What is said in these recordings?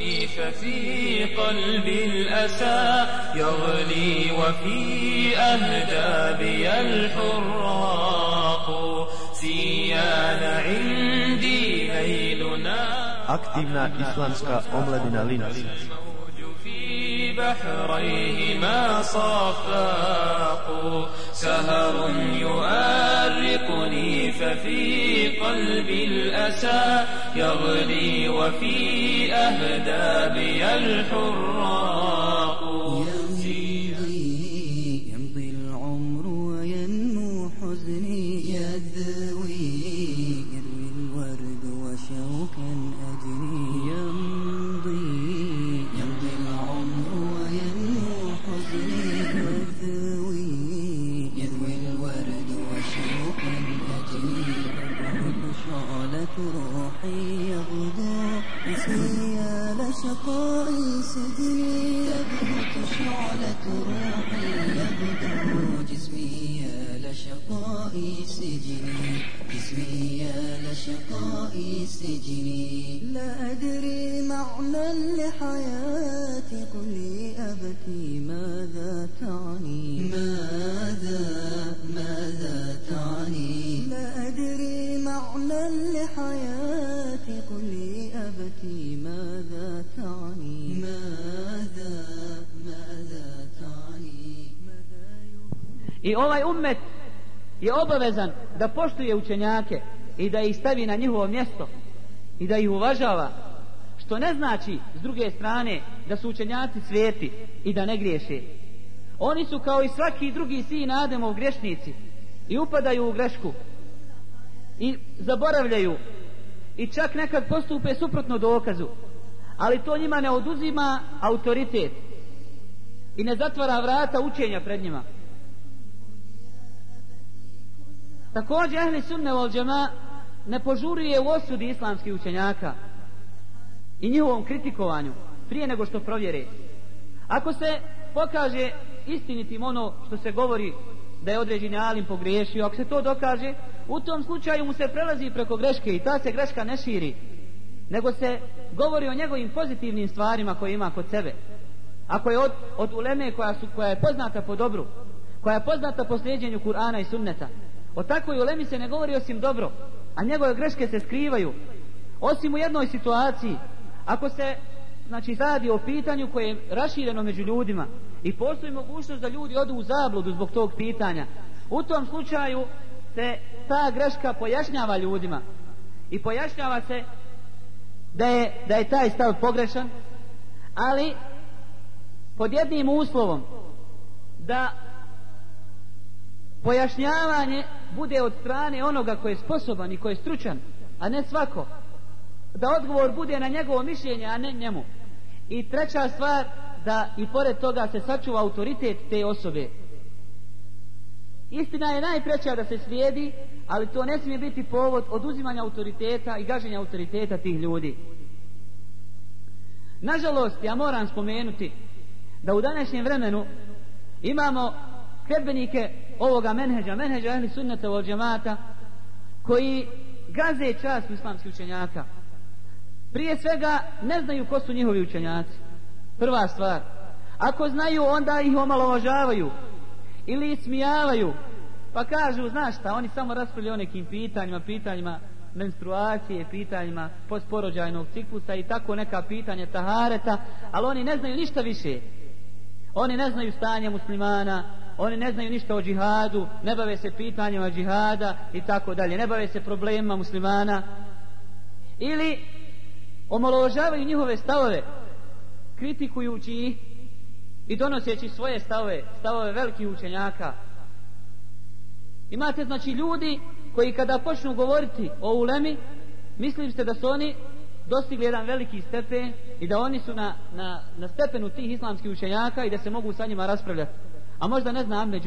ففي قلبي الأسى يغلي وفي أهدابي الحراق سيان عندي ليلنا Aktivna islamska omladina Linz. بحريهما صفاق. سهر يؤرقني ففي قلبي الأسى يغلي وفي أهدابي الحراق. جسمي يا لشقائي سجني جسمي يا لشقائي سجني لا أدري معنى لحياتي. قل لي أبكي ماذا I ovaj ummet je obavezan da poštuje učenjake i da ih stavi na njihovo mjesto i da ih uvažava. Što ne znači, s druge strane, da su učenjaci sveti i da ne griješe. Oni su kao i svaki drugi sin Ademov grešnici i upadaju u grešku i zaboravljaju i čak nekad postupe suprotno dokazu. Ali to njima ne oduzima autoritet i ne zatvara vrata učenja pred njima. Također ehli sunne vol džema ne požuruje u osudi islamskih učenjaka i njihovom kritikovanju prije nego što provjere. Ako se pokaže istinitim ono što se govori da je određeni alim pogriješio, ako se to dokaže, u tom slučaju mu se prelazi preko greške i ta se greška ne širi, nego se govori o njegovim pozitivnim stvarima koje ima kod sebe. Ako je od, od uleme koja, su, koja je poznata po dobru, koja je poznata po sljeđenju Kur'ana i sunneta, o takvoj ulemi se ne govori osim dobro, a njegove greške se skrivaju. Osim u jednoj situaciji, ako se znači radi o pitanju koje je rašireno među ljudima i postoji mogućnost da ljudi odu u zabludu zbog tog pitanja, u tom slučaju se ta greška pojašnjava ljudima i pojašnjava se da je, da je taj stav pogrešan, ali pod jednim uslovom da pojašnjavanje bude od strane onoga koji je sposoban i koji je stručan, a ne svako. Da odgovor bude na njegovo mišljenje, a ne njemu. I treća stvar, da i pored toga se sačuva autoritet te osobe. Istina je najpreća da se slijedi, ali to ne smije biti povod oduzimanja autoriteta i gaženja autoriteta tih ljudi. Nažalost, ja moram spomenuti da u današnjem vremenu imamo sredbenike ovoga menheđa, menheđa ehli sunnata od džemata, koji gaze čast islamskih učenjaka. Prije svega ne znaju ko su njihovi učenjaci. Prva stvar. Ako znaju, onda ih omalovažavaju. Ili smijavaju. Pa kažu, znaš šta, oni samo raspravljaju o nekim pitanjima, pitanjima menstruacije, pitanjima postporođajnog ciklusa i tako neka pitanja tahareta, ali oni ne znaju ništa više. Oni ne znaju stanje muslimana, oni ne znaju ništa o džihadu, ne bave se pitanjima džihada i tako dalje, ne bave se problemima muslimana. Ili omalovažavaju njihove stavove, kritikujući ih i donoseći svoje stavove, stavove velikih učenjaka. Imate znači ljudi koji kada počnu govoriti o ulemi, mislite da su oni dostigli jedan veliki stepen i da oni su na, na, na stepenu tih islamskih učenjaka i da se mogu sa njima raspravljati. A možda ne zna Ahmed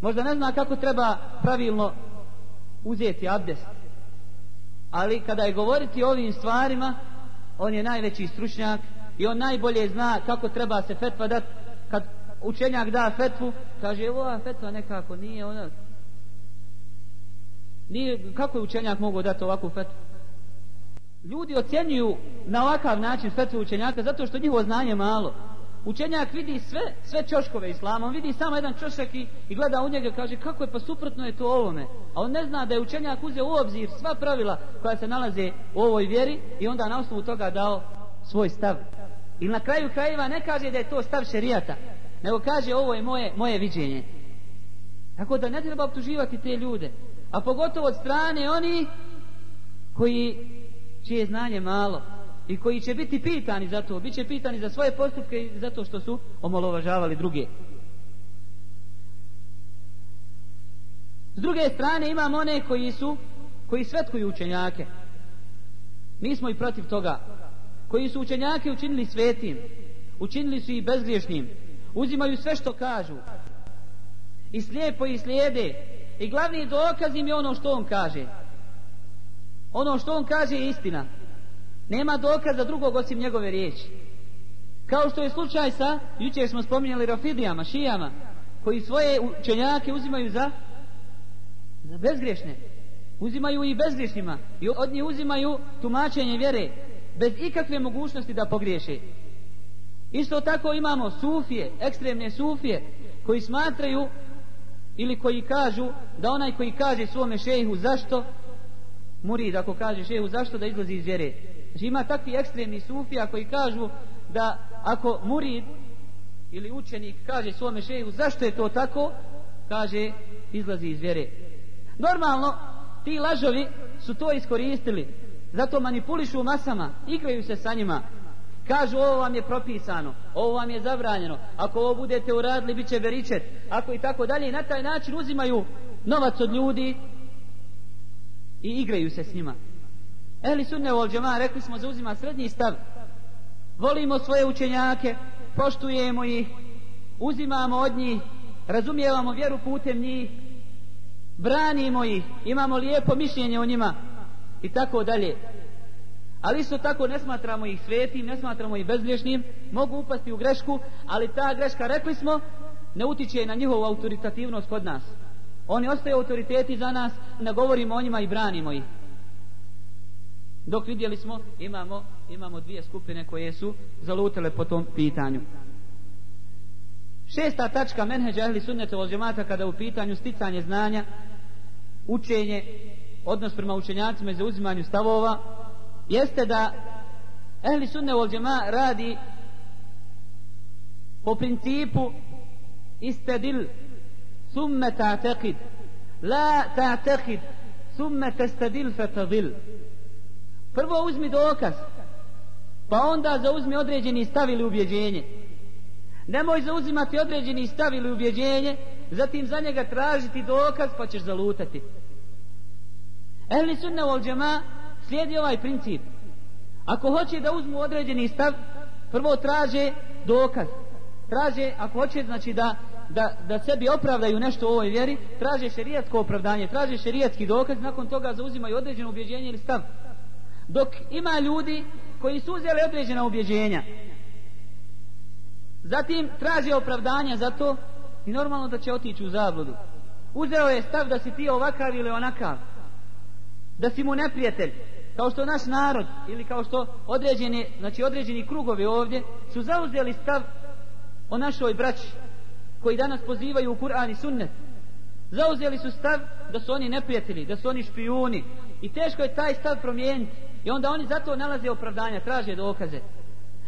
Možda ne zna kako treba pravilno uzeti abdest. Ali kada je govoriti o ovim stvarima, on je najveći stručnjak i on najbolje zna kako treba se fetva dati. Kad učenjak da fetvu, kaže, ova fetva nekako nije ona... Nije, kako je učenjak mogu dati ovakvu fetvu? ljudi ocjenjuju na ovakav način fetvu učenjaka zato što njihovo znanje malo. Učenjak vidi sve, sve čoškove islama, on vidi samo jedan čošak i, i gleda u njega i kaže kako je pa suprotno je to ovome. A on ne zna da je učenjak uzeo u obzir sva pravila koja se nalaze u ovoj vjeri i onda na osnovu toga dao svoj stav. I na kraju krajeva ne kaže da je to stav šerijata, nego kaže ovo je moje, moje viđenje. Tako da ne treba optuživati te ljude. A pogotovo od strane oni koji čije znanje malo i koji će biti pitani za to, bit će pitani za svoje postupke i zato što su omalovažavali druge. S druge strane imamo one koji su koji svetkuju učenjake. Mi smo i protiv toga. Koji su učenjake učinili svetim, učinili su i bezgriješnim, uzimaju sve što kažu i slijepo i slijede i glavni dokaz im je ono što on kaže. Ono što on kaže je istina. Nema dokaza drugog osim njegove riječi. Kao što je slučaj sa, jučer smo spominjali rafidijama, šijama, koji svoje učenjake uzimaju za, za bezgrešne. Uzimaju i bezgrešnima. I od njih uzimaju tumačenje vjere, bez ikakve mogućnosti da pogriješe. Isto tako imamo sufije, ekstremne sufije, koji smatraju ili koji kažu da onaj koji kaže svome šehu zašto murid ako kaže šehu zašto da izlazi iz vjere znači ima takvi ekstremni sufija koji kažu da ako murid ili učenik kaže svome šeju zašto je to tako? Kaže izlazi iz vjere. Normalno ti lažovi su to iskoristili. Zato manipulišu masama igraju se sa njima. Kažu ovo vam je propisano, ovo vam je zabranjeno, ako ovo budete uradili bit će veričet, ako i tako dalje i na taj način uzimaju novac od ljudi i igraju se s njima. Ehli sunne u džema, rekli smo zauzima srednji stav. Volimo svoje učenjake, poštujemo ih, uzimamo od njih, razumijevamo vjeru putem njih, branimo ih, imamo lijepo mišljenje o njima i tako dalje ali isto tako ne smatramo ih svetim, ne smatramo ih bezgriješnim, mogu upasti u grešku, ali ta greška, rekli smo, ne utiče na njihovu autoritativnost kod nas. Oni ostaju autoriteti za nas, ne govorimo o njima i branimo ih. Dok vidjeli smo, imamo, imamo dvije skupine koje su zalutele po tom pitanju. Šesta tačka menheđa ehli sunnete od džemata kada u pitanju sticanje znanja, učenje, odnos prema učenjacima i zauzimanju stavova, jeste da ehli sunne wal džema radi po principu istadil thumma ta'taqid la ta'taqid thumma tastadil fetadil prvo uzmi dokaz pa onda zauzmi određeni stav ili ubjeđenje nemoj zauzimati određeni stav ili ubjeđenje zatim za njega tražiti dokaz pa ćeš zalutati ehli sunna wal džema slijedi ovaj princip. Ako hoće da uzmu određeni stav, prvo traže dokaz. Traže, ako hoće, znači da, da, da sebi opravdaju nešto u ovoj vjeri, traže šerijatsko opravdanje, traže šerijatski dokaz, nakon toga zauzimaju određeno ubjeđenje ili stav. Dok ima ljudi koji su uzeli određena ubjeđenja, zatim traže opravdanja za to i normalno da će otići u zabludu. Uzeo je stav da si ti ovakav ili onakav, da si mu neprijatelj, kao što naš narod ili kao što određeni, znači određeni krugovi ovdje su zauzeli stav o našoj braći koji danas pozivaju u Kur'an i sunnet. Zauzeli su stav da su oni neprijatelji da su oni špijuni. I teško je taj stav promijeniti i onda oni zato nalaze opravdanja traže dokaze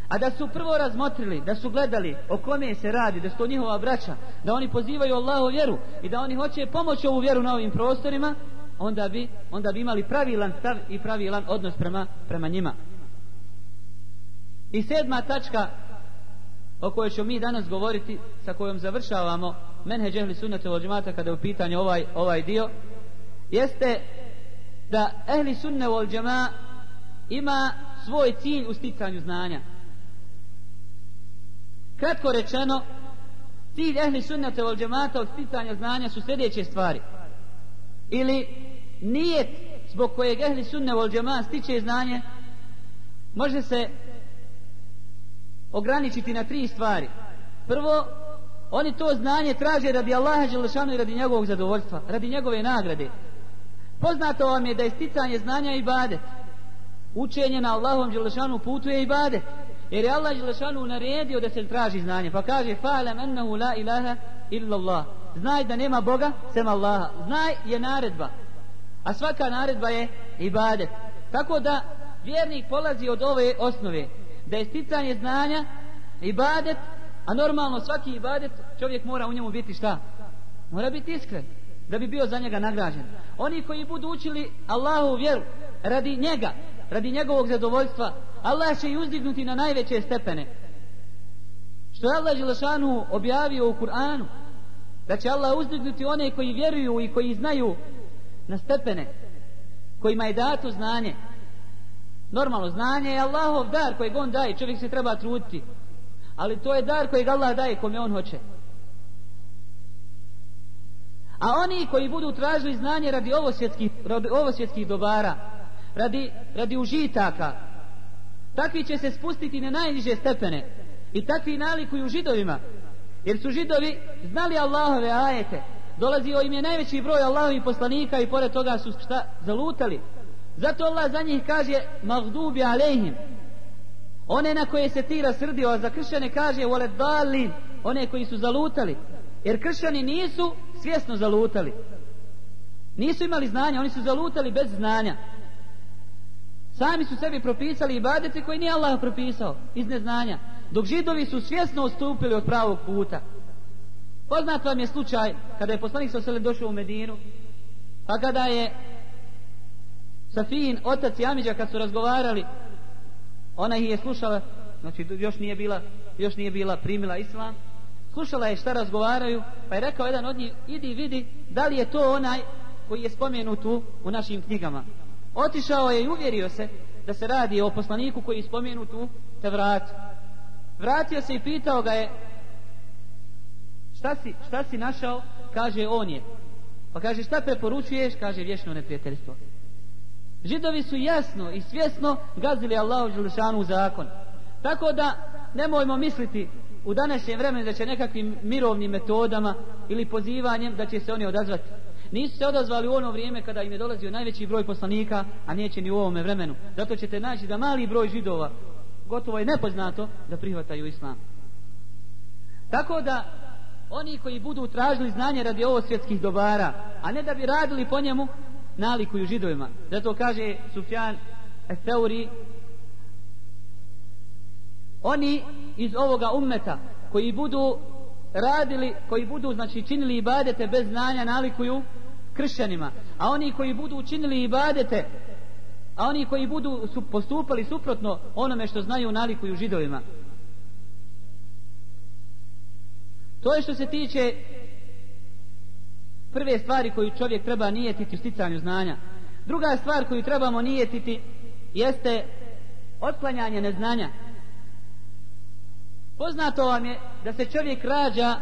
a da su prvo razmotrili da su gledali o kome se radi da su to njihova braća da oni pozivaju Allahu vjeru i da oni hoće pomoć ovu vjeru na ovim prostorima onda bi, onda bi imali pravilan stav i pravilan odnos prema, prema njima. I sedma tačka o kojoj ćemo mi danas govoriti, sa kojom završavamo menheđ ehli sunnata od džemata kada je u pitanju ovaj, ovaj dio, jeste da ehli sunne od džema ima svoj cilj u sticanju znanja. Kratko rečeno, cilj ehli sunnata vol džemata od sticanja znanja su sljedeće stvari. Ili nijet zbog kojeg ehli sunne vol džemata stiče znanje može se ograničiti na tri stvari prvo oni to znanje traže radi Allaha Đelešanu i radi njegovog zadovoljstva radi njegove nagrade poznato vam je da je sticanje znanja i badet učenje na Allahom Đelešanu putu je ibadet. Jer je Allah Đelešanu naredio da se traži znanje. Pa kaže, fa'alam ennehu la ilaha illa Allah. Znaj da nema Boga sem Allaha. Znaj je naredba. A svaka naredba je ibadet. Tako da vjernik polazi od ove osnove. Da je sticanje znanja ibadet, a normalno svaki ibadet čovjek mora u njemu biti šta? Mora biti iskren da bi bio za njega nagrađen. Oni koji budu učili Allahu vjeru radi njega, radi njegovog zadovoljstva, Allah će i uzdignuti na najveće stepene. Što je Allah Želešanu objavio u Kur'anu, da će Allah uzdignuti one koji vjeruju i koji znaju na stepene, kojima je dato znanje. Normalno, znanje je Allahov dar kojeg on daje, čovjek se treba truditi. Ali to je dar kojeg Allah daje kome on hoće. A oni koji budu tražili znanje radi ovosvjetskih, radi ovosvjetskih dobara, radi, radi užitaka, takvi će se spustiti na najniže stepene. I takvi nalikuju židovima. Jer su židovi znali Allahove ajete. Dolazio im je najveći broj Allahovih poslanika i pored toga su šta zalutali. Zato Allah za njih kaže magdubi alejhim. One na koje se ti rasrdio, a za kršćane kaže vole dalin, one koji su zalutali. Jer kršćani nisu svjesno zalutali. Nisu imali znanja, oni su zalutali bez znanja. Sami su sebi propisali ibadete koji nije Allah propisao iz neznanja. Dok židovi su svjesno ostupili od pravog puta. Poznat vam je slučaj kada je poslanik sa sele došao u Medinu, pa kada je Safin, otac i Amidža, kad su razgovarali, ona ih je slušala, znači još nije bila, još nije bila primila islam, slušala je šta razgovaraju, pa je rekao jedan od njih, idi vidi da li je to onaj koji je spomenut u, u našim knjigama. Otišao je i uvjerio se da se radi o poslaniku koji je spomenut u Tevratu. Vratio se i pitao ga je šta si, šta si našao? Kaže on je. Pa kaže šta preporučuješ? Kaže vječno neprijateljstvo. Židovi su jasno i svjesno gazili Allahu Đelešanu zakon. Tako da nemojmo misliti u današnjem vremenu da će nekakvim mirovnim metodama ili pozivanjem da će se oni odazvati. Nisu se odazvali u ono vrijeme kada im je dolazio najveći broj poslanika, a neće ni u ovome vremenu. Zato ćete naći da mali broj židova, gotovo je nepoznato, da prihvataju islam. Tako da, oni koji budu tražili znanje radi ovo svjetskih dobara, a ne da bi radili po njemu, nalikuju židovima. Zato kaže Sufjan Efeuri, oni iz ovoga ummeta koji budu radili, koji budu znači činili ibadete bez znanja nalikuju kršćanima. A oni koji budu učinili ibadete, a oni koji budu su postupali suprotno onome što znaju nalikuju židovima. To je što se tiče prve stvari koju čovjek treba nijetiti u sticanju znanja. Druga stvar koju trebamo nijetiti jeste otklanjanje neznanja. Poznato vam je da se čovjek rađa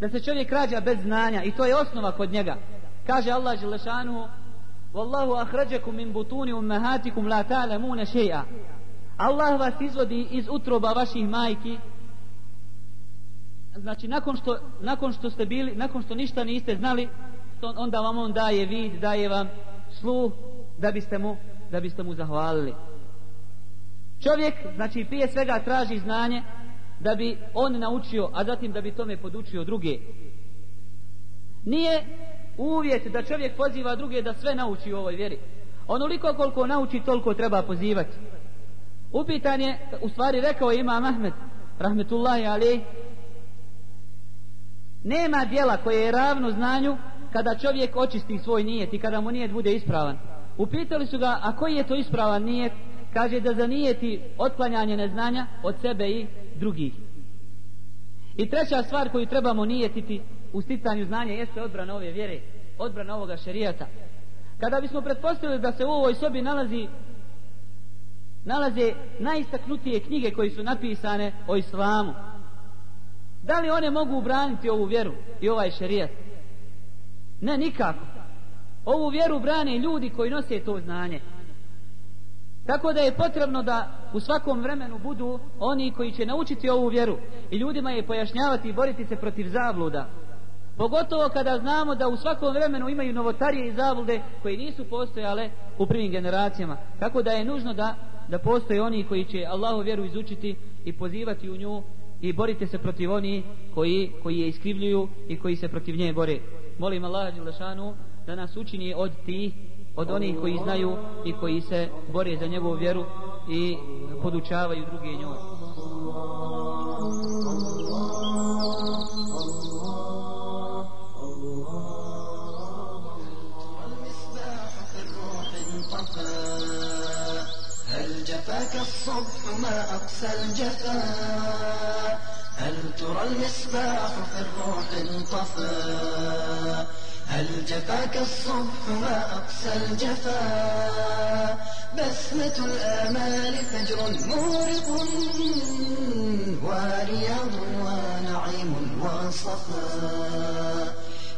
da se čovjek rađa bez znanja i to je osnova kod njega. Kaže Allah Đelešanu Wallahu ahrađakum min butuni ummahatikum la ta'lamuna še'a. Allah vas izvodi iz utroba vaših majki znači nakon što, nakon što ste bili nakon što ništa niste znali onda vam on daje vid daje vam sluh da biste mu da biste mu zahvalili čovjek znači prije svega traži znanje da bi on naučio a zatim da bi tome podučio druge nije uvjet da čovjek poziva druge da sve nauči u ovoj vjeri onoliko koliko nauči toliko treba pozivati upitan je u stvari rekao ima Ahmed rahmetullahi alejhi Nema dijela koje je ravno znanju kada čovjek očisti svoj nijet i kada mu nijet bude ispravan. Upitali su ga, a koji je to ispravan nijet? Kaže da zanijeti otklanjanje neznanja od sebe i drugih. I treća stvar koju trebamo nijetiti u sticanju znanja jeste odbrana ove vjere, odbrana ovoga šerijata. Kada bismo pretpostavili da se u ovoj sobi nalazi nalaze najistaknutije knjige koji su napisane o islamu, Da li one mogu braniti ovu vjeru i ovaj šerijat? Ne, nikako. Ovu vjeru brane ljudi koji nose to znanje. Tako da je potrebno da u svakom vremenu budu oni koji će naučiti ovu vjeru i ljudima je pojašnjavati i boriti se protiv zabluda. Pogotovo kada znamo da u svakom vremenu imaju novotarije i zablude koje nisu postojale u prvim generacijama. Tako da je nužno da, da postoje oni koji će Allahu vjeru izučiti i pozivati u nju i borite se protiv oni koji, koji je iskrivljuju i koji se protiv nje bore. Molim Allaha Đelešanu da nas učini od tih, od onih koji znaju i koji se bore za njegovu vjeru i podučavaju druge njoj. جفاك الصبح ما أقسى الجفا هل ترى المصباح في الروح انطفى هل جفاك الصبح ما أقسى الجفا بسمة الآمال فجر مورق ورياض ونعيم وصفا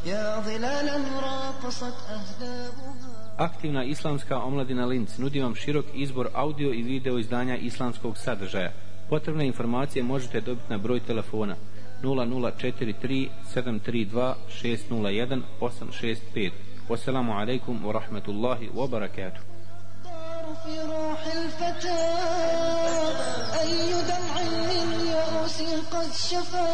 يا ظلالا راقصت أهدابها Aktivna islamska omladina Linz nudi vam širok izbor audio i video izdanja islamskog sadržaja. Potrebne informacije možete dobiti na broj telefona 0043 732 601 865. Wassalamu alaikum wa rahmatullahi wa barakatuh. في روح الفتى أي دمع من يأس قد شفى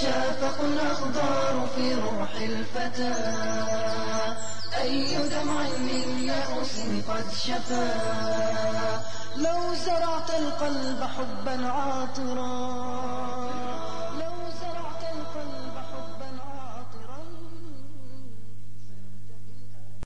شافق الأخضار في روح الفتى أي دمع من يأس قد شفى لو زرعت القلب حبا عاطرا